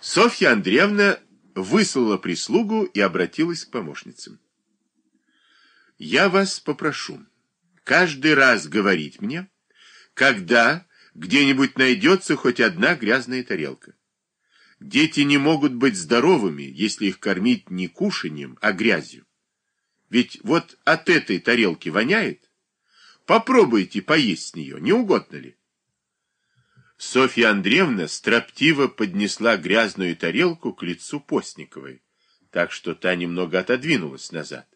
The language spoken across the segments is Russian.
Софья Андреевна выслала прислугу и обратилась к помощницам. «Я вас попрошу каждый раз говорить мне, когда где-нибудь найдется хоть одна грязная тарелка. Дети не могут быть здоровыми, если их кормить не кушанием, а грязью. Ведь вот от этой тарелки воняет. Попробуйте поесть с нее, не угодно ли? Софья Андреевна строптиво поднесла грязную тарелку к лицу Постниковой, так что та немного отодвинулась назад.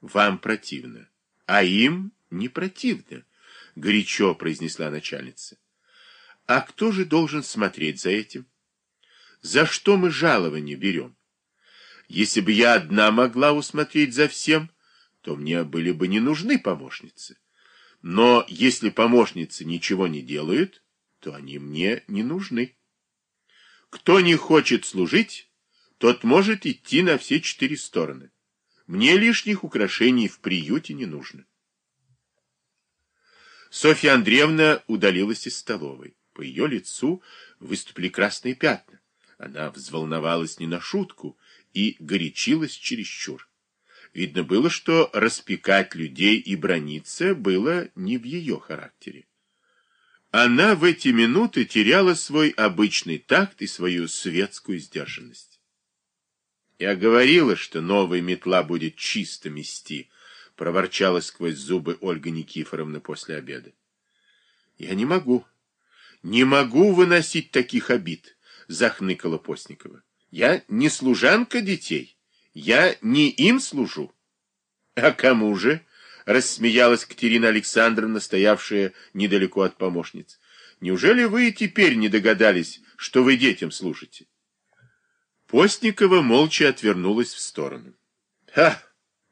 «Вам противно, а им не противно», — горячо произнесла начальница. «А кто же должен смотреть за этим? За что мы жалование берем? Если бы я одна могла усмотреть за всем, то мне были бы не нужны помощницы». Но если помощницы ничего не делают, то они мне не нужны. Кто не хочет служить, тот может идти на все четыре стороны. Мне лишних украшений в приюте не нужно. Софья Андреевна удалилась из столовой. По ее лицу выступили красные пятна. Она взволновалась не на шутку и горячилась чересчур. Видно было, что распекать людей и брониться было не в ее характере. Она в эти минуты теряла свой обычный такт и свою светскую сдержанность. «Я говорила, что новая метла будет чисто мести», — проворчала сквозь зубы Ольга Никифоровна после обеда. «Я не могу, не могу выносить таких обид», — захныкала Постникова. «Я не служанка детей». Я не им служу. А кому же? Рассмеялась Катерина Александровна, стоявшая недалеко от помощниц. Неужели вы и теперь не догадались, что вы детям служите? Постникова молча отвернулась в сторону. Ха!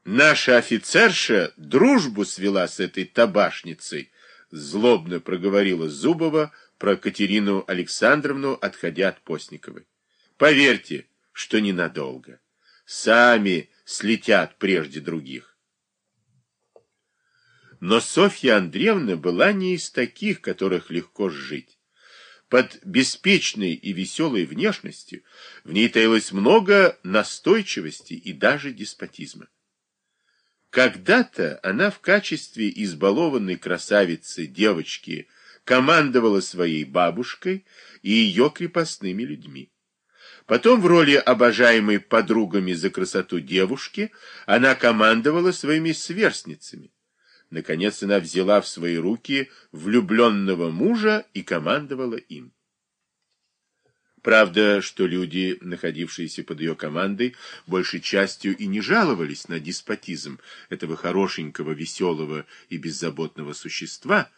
Наша офицерша дружбу свела с этой табашницей, злобно проговорила Зубова про Катерину Александровну, отходя от Постниковой. Поверьте, что ненадолго сами слетят прежде других. Но Софья Андреевна была не из таких, которых легко сжить. Под беспечной и веселой внешностью в ней таилось много настойчивости и даже деспотизма. Когда-то она в качестве избалованной красавицы девочки командовала своей бабушкой и ее крепостными людьми. Потом в роли обожаемой подругами за красоту девушки она командовала своими сверстницами. Наконец она взяла в свои руки влюбленного мужа и командовала им. Правда, что люди, находившиеся под ее командой, большей частью и не жаловались на деспотизм этого хорошенького, веселого и беззаботного существа,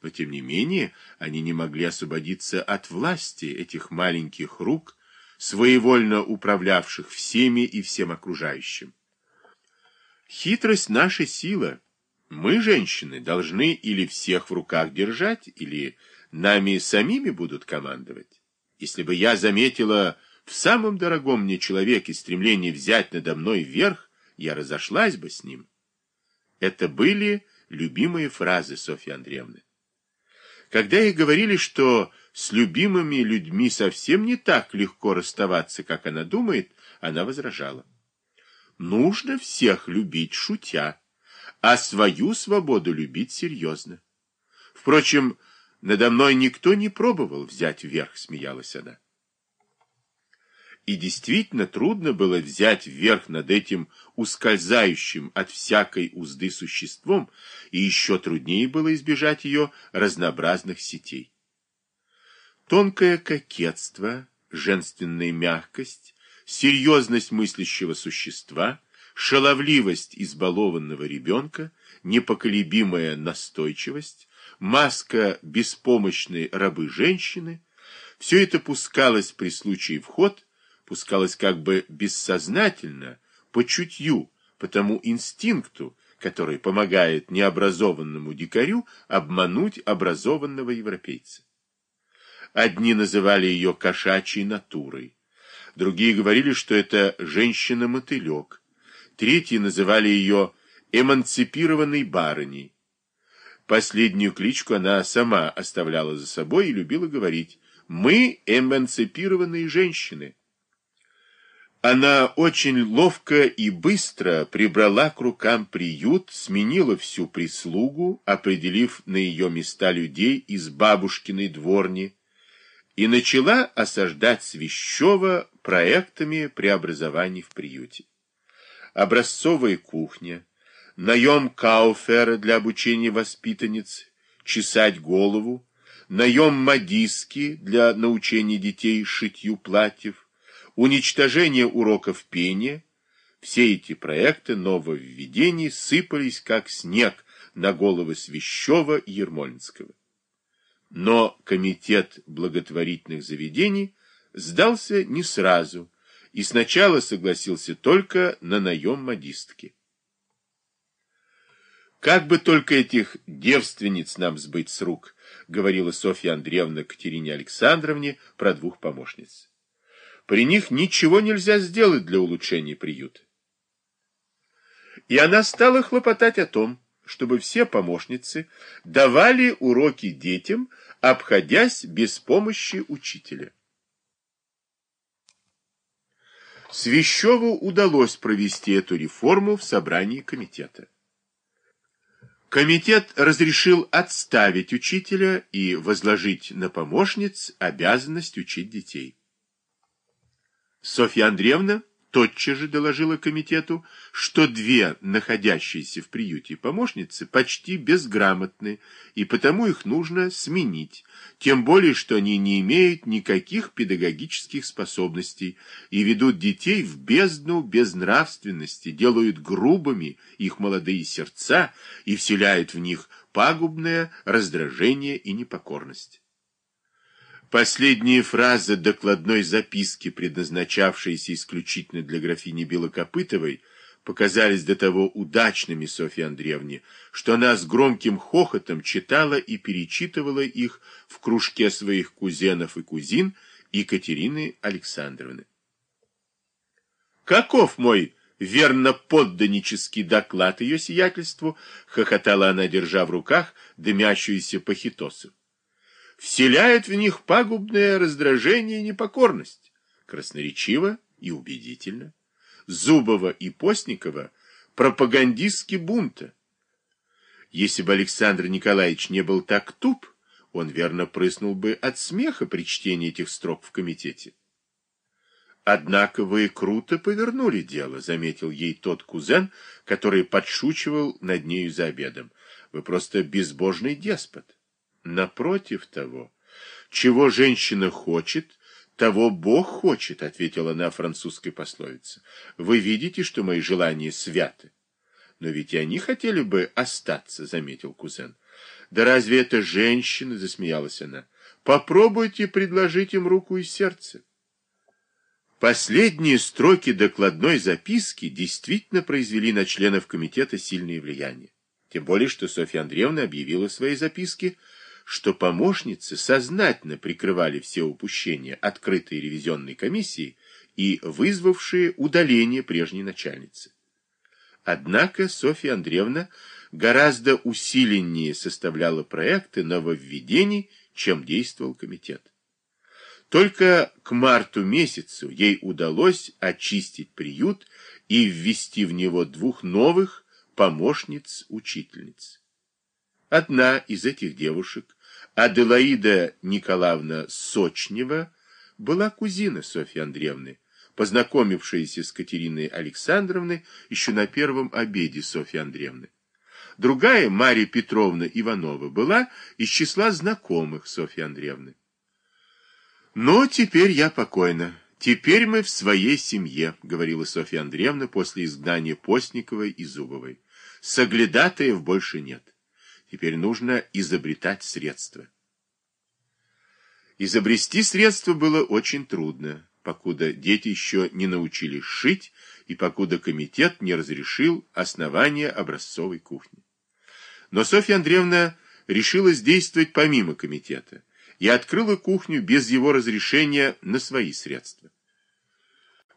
но тем не менее они не могли освободиться от власти этих маленьких рук, своевольно управлявших всеми и всем окружающим. Хитрость наша сила. Мы, женщины, должны или всех в руках держать, или нами самими будут командовать. Если бы я заметила в самом дорогом мне человеке стремление взять надо мной верх, я разошлась бы с ним. Это были любимые фразы Софьи Андреевны. Когда ей говорили, что с любимыми людьми совсем не так легко расставаться, как она думает, она возражала. Нужно всех любить шутя, а свою свободу любить серьезно. Впрочем, надо мной никто не пробовал взять верх, смеялась она. И действительно трудно было взять верх над этим ускользающим от всякой узды существом, и еще труднее было избежать ее разнообразных сетей. Тонкое кокетство, женственная мягкость, серьезность мыслящего существа, шаловливость избалованного ребенка, непоколебимая настойчивость, маска беспомощной рабы-женщины — все это пускалось при случае в ход пускалась как бы бессознательно, по чутью, по тому инстинкту, который помогает необразованному дикарю обмануть образованного европейца. Одни называли ее кошачьей натурой, другие говорили, что это женщина-мотылек, третьи называли ее эмансипированной барыней. Последнюю кличку она сама оставляла за собой и любила говорить Мы эмансипированные женщины. Она очень ловко и быстро прибрала к рукам приют, сменила всю прислугу, определив на ее места людей из бабушкиной дворни, и начала осаждать Свящева проектами преобразований в приюте. Образцовая кухня, наем кауфера для обучения воспитанниц, чесать голову, наем модистки для научения детей шитью платьев, уничтожение уроков пения, все эти проекты нововведений сыпались как снег на головы Свящева и Ермольнского. Но комитет благотворительных заведений сдался не сразу и сначала согласился только на наем модистки. «Как бы только этих девственниц нам сбыть с рук», — говорила Софья Андреевна Катерине Александровне про двух помощниц. При них ничего нельзя сделать для улучшения приюта. И она стала хлопотать о том, чтобы все помощницы давали уроки детям, обходясь без помощи учителя. Свящеву удалось провести эту реформу в собрании комитета. Комитет разрешил отставить учителя и возложить на помощниц обязанность учить детей. Софья Андреевна тотчас же доложила комитету, что две находящиеся в приюте помощницы почти безграмотны, и потому их нужно сменить, тем более, что они не имеют никаких педагогических способностей и ведут детей в бездну безнравственности, делают грубыми их молодые сердца и вселяют в них пагубное раздражение и непокорность. Последние фразы докладной записки, предназначавшиеся исключительно для графини Белокопытовой, показались до того удачными Софье Андреевне, что она с громким хохотом читала и перечитывала их в кружке своих кузенов и кузин Екатерины Александровны. «Каков мой верно-подданнический доклад ее сиятельству?» — хохотала она, держа в руках дымящуюся пахитосу вселяет в них пагубное раздражение и непокорность. Красноречиво и убедительно. Зубова и Постникова пропагандистски бунта. Если бы Александр Николаевич не был так туп, он верно прыснул бы от смеха при чтении этих строк в комитете. Однако вы круто повернули дело, заметил ей тот кузен, который подшучивал над нею за обедом. Вы просто безбожный деспот. Напротив того, чего женщина хочет, того Бог хочет, ответила она французской пословице. Вы видите, что мои желания святы. Но ведь и они хотели бы остаться, заметил кузен. Да разве это женщины, засмеялась она. Попробуйте предложить им руку и сердце. Последние строки докладной записки действительно произвели на членов комитета сильное влияние. Тем более, что Софья Андреевна объявила в своей записке, что помощницы сознательно прикрывали все упущения открытой ревизионной комиссии и вызвавшие удаление прежней начальницы. Однако Софья Андреевна гораздо усиленнее составляла проекты нововведений, чем действовал комитет. Только к марту месяцу ей удалось очистить приют и ввести в него двух новых помощниц-учительниц. Одна из этих девушек Аделаида Николаевна Сочнева была кузина Софьи Андреевны, познакомившаяся с Катериной Александровной еще на первом обеде Софьи Андреевны. Другая, Мария Петровна Иванова, была из числа знакомых Софьи Андреевны. «Но теперь я покойна. Теперь мы в своей семье», — говорила Софья Андреевна после изгнания Постниковой и Зубовой. «Соглядатаев больше нет». Теперь нужно изобретать средства. Изобрести средства было очень трудно, покуда дети еще не научились шить и покуда комитет не разрешил основание образцовой кухни. Но Софья Андреевна решилась действовать помимо комитета и открыла кухню без его разрешения на свои средства.